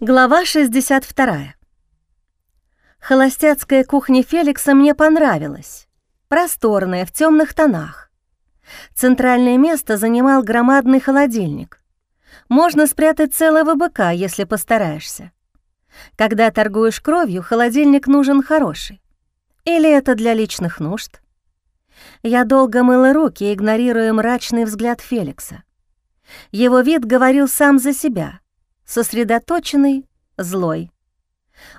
Глава 62. Холостяцкая кухня Феликса мне понравилась. Просторная, в темных тонах. Центральное место занимал громадный холодильник. Можно спрятать целого быка, если постараешься. Когда торгуешь кровью, холодильник нужен хороший. Или это для личных нужд? Я долго мыла руки, игнорируя мрачный взгляд Феликса. Его вид говорил сам за себя — сосредоточенный, злой.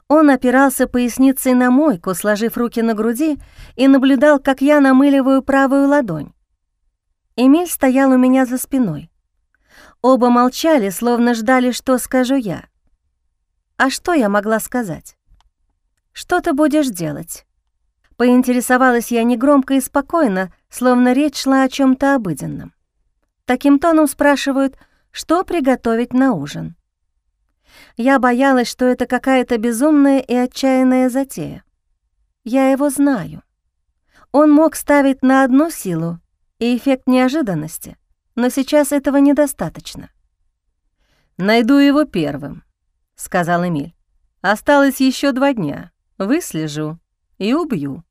Он опирался поясницей на мойку, сложив руки на груди, и наблюдал, как я намыливаю правую ладонь. Эмиль стоял у меня за спиной. Оба молчали, словно ждали, что скажу я. А что я могла сказать? «Что ты будешь делать?» Поинтересовалась я негромко и спокойно, словно речь шла о чем то обыденном. Таким тоном спрашивают, что приготовить на ужин. Я боялась, что это какая-то безумная и отчаянная затея. Я его знаю. Он мог ставить на одну силу и эффект неожиданности, но сейчас этого недостаточно. «Найду его первым», — сказал Эмиль. «Осталось еще два дня. Выслежу и убью».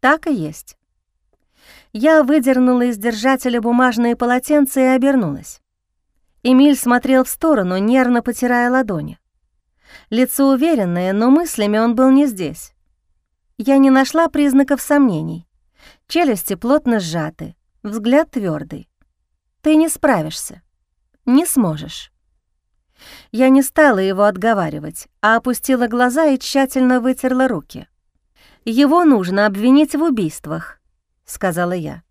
Так и есть. Я выдернула из держателя бумажные полотенца и обернулась. Эмиль смотрел в сторону, нервно потирая ладони. Лицо уверенное, но мыслями он был не здесь. Я не нашла признаков сомнений. Челюсти плотно сжаты, взгляд твердый. Ты не справишься. Не сможешь. Я не стала его отговаривать, а опустила глаза и тщательно вытерла руки. «Его нужно обвинить в убийствах», — сказала я.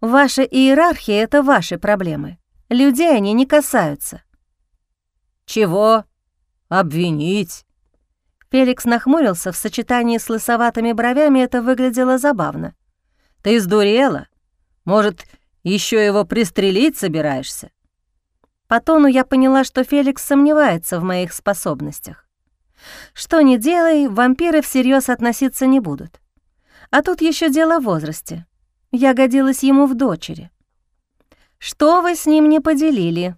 «Ваша иерархия — это ваши проблемы. Людей они не касаются». «Чего? Обвинить?» Феликс нахмурился, в сочетании с лысоватыми бровями это выглядело забавно. «Ты сдурела? Может, еще его пристрелить собираешься?» По тону я поняла, что Феликс сомневается в моих способностях. Что ни делай, вампиры всерьез относиться не будут. А тут еще дело в возрасте. Я годилась ему в дочери. Что вы с ним не поделили?»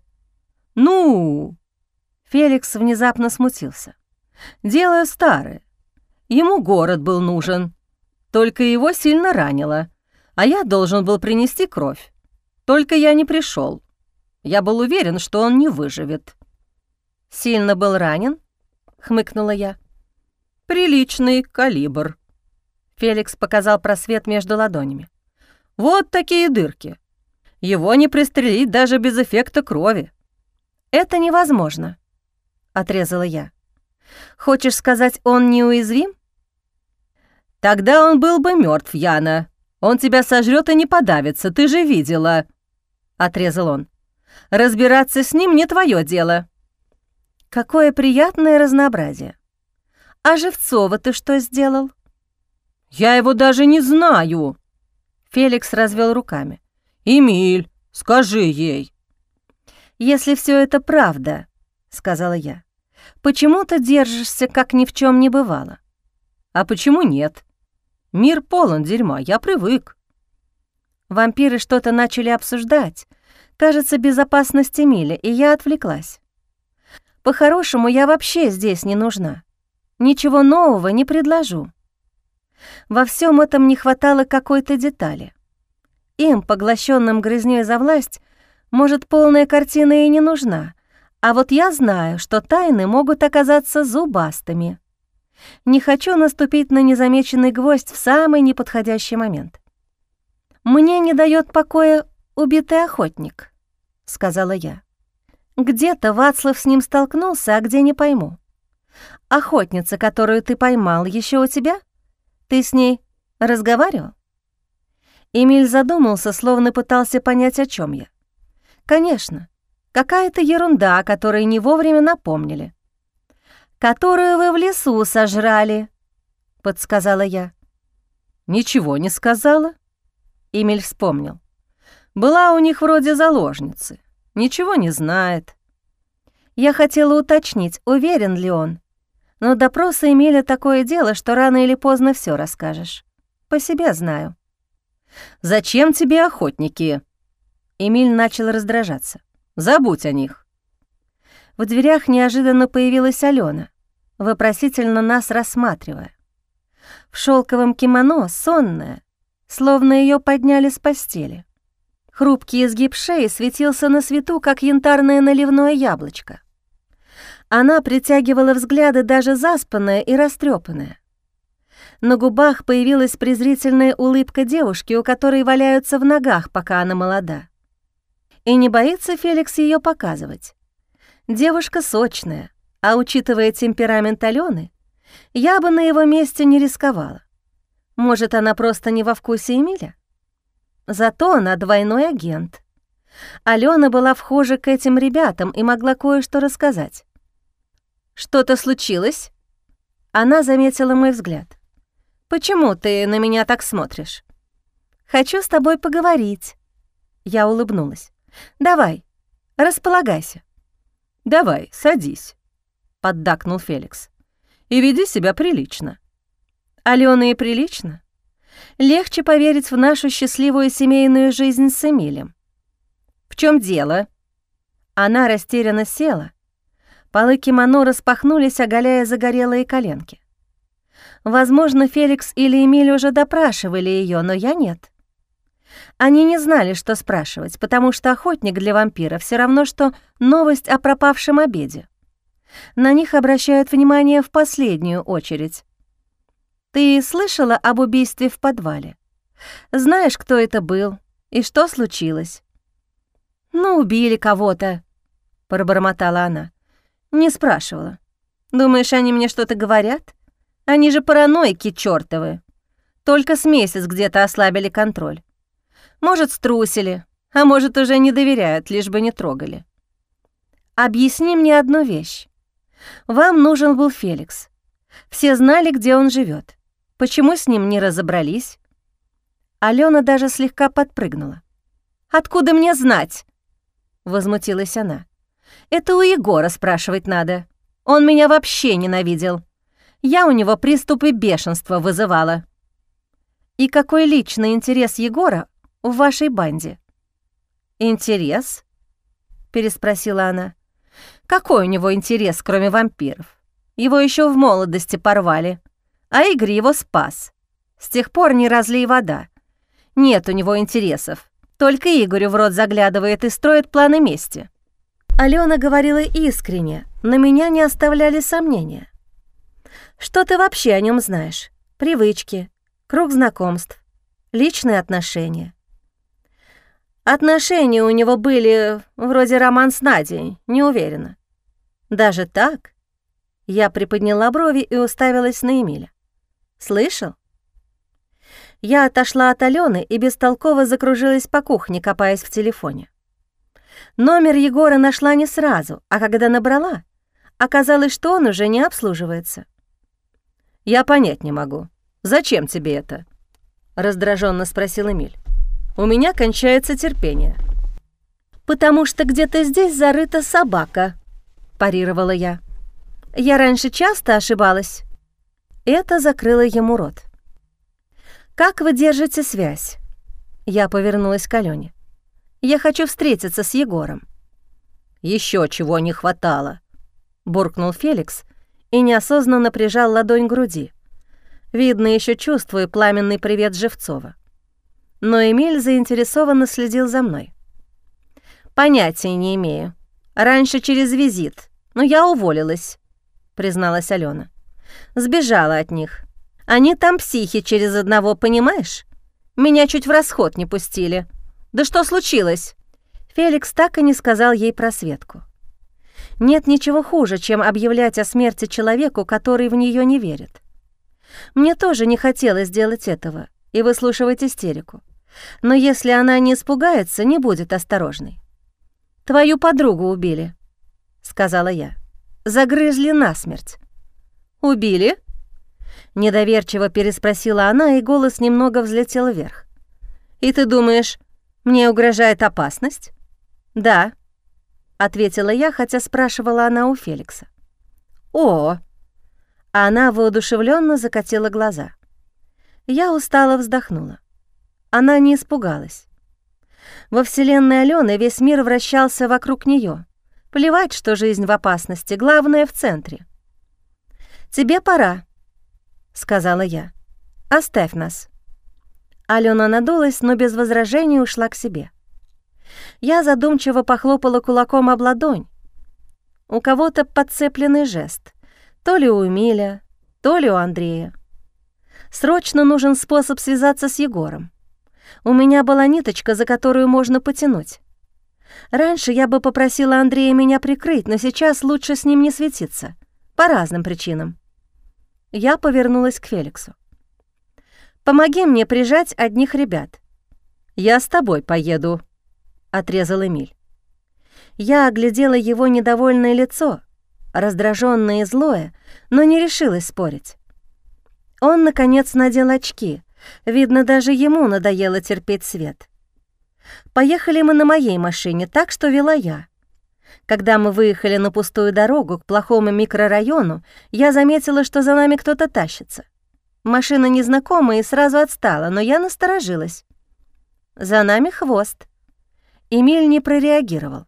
«Ну...» Феликс внезапно смутился. «Дело старое. Ему город был нужен. Только его сильно ранило, а я должен был принести кровь. Только я не пришел. Я был уверен, что он не выживет». «Сильно был ранен?» — хмыкнула я. «Приличный калибр». Феликс показал просвет между ладонями. «Вот такие дырки. Его не пристрелить даже без эффекта крови». «Это невозможно», — отрезала я. «Хочешь сказать, он неуязвим?» «Тогда он был бы мертв, Яна. Он тебя сожрет и не подавится, ты же видела», — отрезал он. «Разбираться с ним не твое дело». «Какое приятное разнообразие. А Живцова ты что сделал?» «Я его даже не знаю», — Феликс развел руками. «Эмиль, скажи ей». «Если все это правда», — сказала я, — «почему ты держишься, как ни в чем не бывало?» «А почему нет? Мир полон дерьма, я привык». Вампиры что-то начали обсуждать, кажется, безопасность Эмиля, и я отвлеклась. По-хорошему, я вообще здесь не нужна. Ничего нового не предложу. Во всем этом не хватало какой-то детали. Им, поглощенным грызнёй за власть, может, полная картина и не нужна, а вот я знаю, что тайны могут оказаться зубастыми. Не хочу наступить на незамеченный гвоздь в самый неподходящий момент. «Мне не дает покоя убитый охотник», — сказала я. «Где-то Вацлав с ним столкнулся, а где не пойму. Охотница, которую ты поймал, еще у тебя? Ты с ней разговаривал?» Эмиль задумался, словно пытался понять, о чем я. «Конечно, какая-то ерунда, о которой не вовремя напомнили». «Которую вы в лесу сожрали», — подсказала я. «Ничего не сказала?» Эмиль вспомнил. «Была у них вроде заложницы. Ничего не знает». Я хотела уточнить, уверен ли он. Но допросы Эмиля такое дело, что рано или поздно все расскажешь. По себе знаю. «Зачем тебе охотники?» Эмиль начал раздражаться. «Забудь о них». В дверях неожиданно появилась Алена, вопросительно нас рассматривая. В шелковом кимоно, сонная, словно ее подняли с постели. Хрупкий изгиб шеи светился на свету, как янтарное наливное яблочко. Она притягивала взгляды даже заспанная и растрепанная. На губах появилась презрительная улыбка девушки, у которой валяются в ногах, пока она молода. И не боится Феликс ее показывать. Девушка сочная, а учитывая темперамент Алены, я бы на его месте не рисковала. Может, она просто не во вкусе Эмиля? Зато она двойной агент. Алена была вхожа к этим ребятам и могла кое-что рассказать. «Что-то случилось?» Она заметила мой взгляд. «Почему ты на меня так смотришь?» «Хочу с тобой поговорить». Я улыбнулась. «Давай, располагайся». «Давай, садись», — поддакнул Феликс. «И веди себя прилично». «Алена и прилично?» Легче поверить в нашу счастливую семейную жизнь с Эмилем. «В чем дело?» Она растерянно села. Полы кимоно распахнулись, оголяя загорелые коленки. Возможно, Феликс или Эмиль уже допрашивали ее, но я нет. Они не знали, что спрашивать, потому что охотник для вампира все равно, что новость о пропавшем обеде. На них обращают внимание в последнюю очередь. «Ты слышала об убийстве в подвале? Знаешь, кто это был и что случилось?» «Ну, убили кого-то», — пробормотала она. «Не спрашивала. Думаешь, они мне что-то говорят? Они же параноики чёртовы. Только с месяц где-то ослабили контроль. Может, струсили, а может, уже не доверяют, лишь бы не трогали. Объясни мне одну вещь. Вам нужен был Феликс. Все знали, где он живет. Почему с ним не разобрались? Алена даже слегка подпрыгнула. «Откуда мне знать?» Возмутилась она. «Это у Егора спрашивать надо. Он меня вообще ненавидел. Я у него приступы бешенства вызывала». «И какой личный интерес Егора в вашей банде?» «Интерес?» — переспросила она. «Какой у него интерес, кроме вампиров? Его еще в молодости порвали, а Игорь его спас. С тех пор не разлей вода. Нет у него интересов. Только Игорю в рот заглядывает и строит планы мести». Алена говорила искренне, но меня не оставляли сомнения. «Что ты вообще о нем знаешь? Привычки, круг знакомств, личные отношения?» Отношения у него были вроде роман с Надей, не уверена. Даже так? Я приподняла брови и уставилась на Эмиля. Слышал? Я отошла от Алены и бестолково закружилась по кухне, копаясь в телефоне. Номер Егора нашла не сразу, а когда набрала, оказалось, что он уже не обслуживается. «Я понять не могу. Зачем тебе это?» — раздраженно спросил Эмиль. У меня кончается терпение. «Потому что где-то здесь зарыта собака», — парировала я. «Я раньше часто ошибалась». Это закрыло ему рот. «Как вы держите связь?» Я повернулась к Алёне. «Я хочу встретиться с Егором». Еще чего не хватало», — буркнул Феликс и неосознанно прижал ладонь к груди. Видно, еще чувствую пламенный привет Живцова но Эмиль заинтересованно следил за мной. «Понятия не имею. Раньше через визит, но я уволилась», — призналась Алена. «Сбежала от них. Они там психи через одного, понимаешь? Меня чуть в расход не пустили. Да что случилось?» Феликс так и не сказал ей про Светку. Нет ничего хуже, чем объявлять о смерти человеку, который в нее не верит. Мне тоже не хотелось делать этого и выслушивать истерику. Но если она не испугается, не будет осторожной. «Твою подругу убили», — сказала я. «Загрызли насмерть». «Убили?» Недоверчиво переспросила она, и голос немного взлетел вверх. «И ты думаешь, мне угрожает опасность?» «Да», — ответила я, хотя спрашивала она у Феликса. «О!» Она воодушевленно закатила глаза. Я устало вздохнула. Она не испугалась. Во вселенной Алены весь мир вращался вокруг нее, Плевать, что жизнь в опасности, главное — в центре. «Тебе пора», — сказала я. «Оставь нас». Алена надулась, но без возражений ушла к себе. Я задумчиво похлопала кулаком об ладонь. У кого-то подцепленный жест. То ли у Эмиля, то ли у Андрея. Срочно нужен способ связаться с Егором. У меня была ниточка, за которую можно потянуть. Раньше я бы попросила Андрея меня прикрыть, но сейчас лучше с ним не светиться. По разным причинам. Я повернулась к Феликсу. «Помоги мне прижать одних ребят». «Я с тобой поеду», — отрезал Эмиль. Я оглядела его недовольное лицо, раздраженное и злое, но не решилась спорить. Он, наконец, надел очки. Видно, даже ему надоело терпеть свет. Поехали мы на моей машине, так что вела я. Когда мы выехали на пустую дорогу к плохому микрорайону, я заметила, что за нами кто-то тащится. Машина незнакомая и сразу отстала, но я насторожилась. За нами хвост. Эмиль не прореагировал.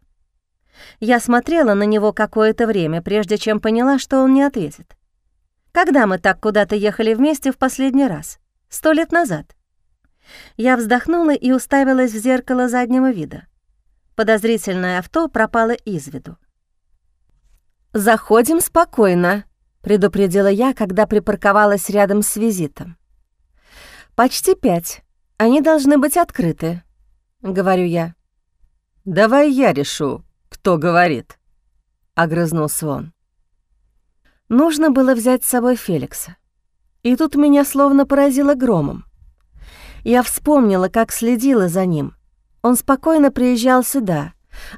Я смотрела на него какое-то время, прежде чем поняла, что он не ответит. Когда мы так куда-то ехали вместе в последний раз? Сто лет назад. Я вздохнула и уставилась в зеркало заднего вида. Подозрительное авто пропало из виду. «Заходим спокойно», — предупредила я, когда припарковалась рядом с визитом. «Почти пять. Они должны быть открыты», — говорю я. «Давай я решу, кто говорит», — огрызнулся он. Нужно было взять с собой Феликса. И тут меня словно поразило громом. Я вспомнила, как следила за ним. Он спокойно приезжал сюда,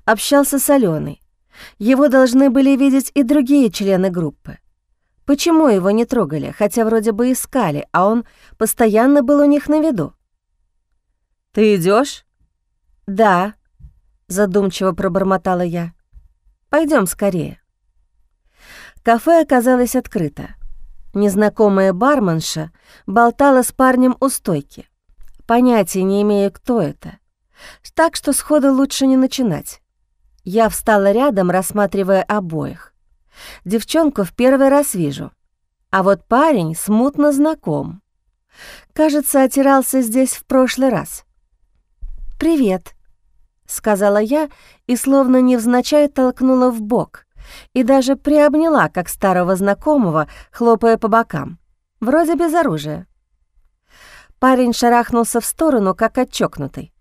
общался с Аленой. Его должны были видеть и другие члены группы. Почему его не трогали, хотя вроде бы искали, а он постоянно был у них на виду? «Ты идешь? «Да», — задумчиво пробормотала я. Пойдем скорее». Кафе оказалось открыто. Незнакомая барменша болтала с парнем у стойки. Понятия не имея, кто это. Так что сходу лучше не начинать. Я встала рядом, рассматривая обоих. Девчонку в первый раз вижу. А вот парень смутно знаком. Кажется, отирался здесь в прошлый раз. «Привет», — сказала я и словно невзначай толкнула в бок и даже приобняла, как старого знакомого, хлопая по бокам. Вроде без оружия. Парень шарахнулся в сторону, как отчокнутый.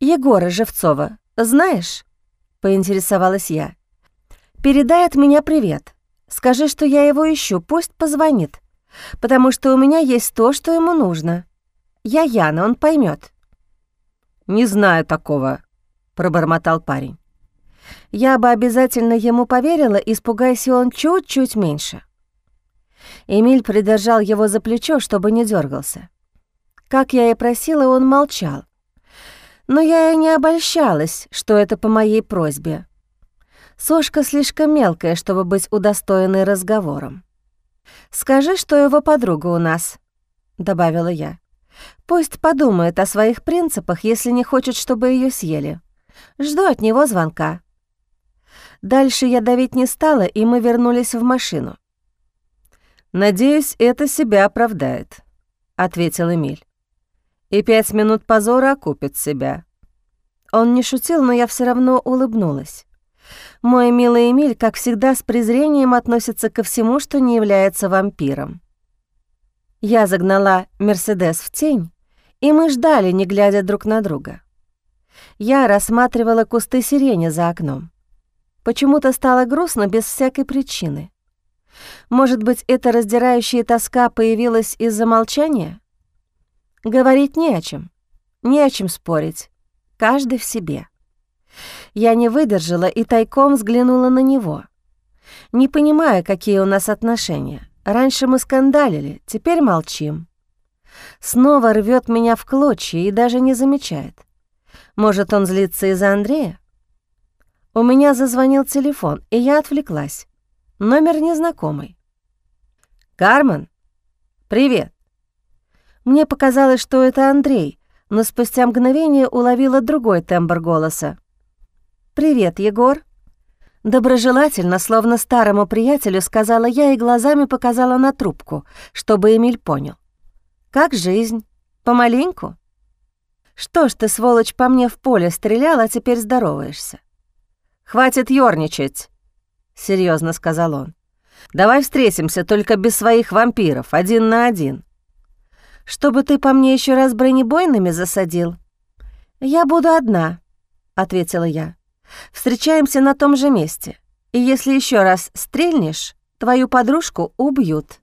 «Егора Живцова, знаешь?» — поинтересовалась я. «Передай от меня привет. Скажи, что я его ищу, пусть позвонит, потому что у меня есть то, что ему нужно. Я Яна, он поймет. «Не знаю такого», — пробормотал парень. Я бы обязательно ему поверила, испугайся он чуть-чуть меньше. Эмиль придержал его за плечо, чтобы не дергался. Как я и просила, он молчал. Но я и не обольщалась, что это по моей просьбе. Сошка слишком мелкая, чтобы быть удостоенной разговором. «Скажи, что его подруга у нас», — добавила я. «Пусть подумает о своих принципах, если не хочет, чтобы ее съели. Жду от него звонка». Дальше я давить не стала, и мы вернулись в машину. «Надеюсь, это себя оправдает», — ответил Эмиль. «И пять минут позора окупит себя». Он не шутил, но я все равно улыбнулась. Мой милый Эмиль, как всегда, с презрением относится ко всему, что не является вампиром. Я загнала «Мерседес» в тень, и мы ждали, не глядя друг на друга. Я рассматривала кусты сирени за окном. Почему-то стало грустно без всякой причины. Может быть, эта раздирающая тоска появилась из-за молчания? Говорить не о чем, не о чем спорить, каждый в себе. Я не выдержала и тайком взглянула на него. Не понимая, какие у нас отношения. Раньше мы скандалили, теперь молчим. Снова рвет меня в клочья и даже не замечает. Может, он злится из-за Андрея? У меня зазвонил телефон, и я отвлеклась. Номер незнакомый. «Кармен? Привет!» Мне показалось, что это Андрей, но спустя мгновение уловила другой тембр голоса. «Привет, Егор!» Доброжелательно, словно старому приятелю, сказала я и глазами показала на трубку, чтобы Эмиль понял. «Как жизнь? Помаленьку?» «Что ж ты, сволочь, по мне в поле стрелял, а теперь здороваешься?» «Хватит ёрничать», — серьезно сказал он. «Давай встретимся, только без своих вампиров, один на один». «Чтобы ты по мне еще раз бронебойными засадил?» «Я буду одна», — ответила я. Встречаемся на том же месте. И если еще раз стрельнешь, твою подружку убьют.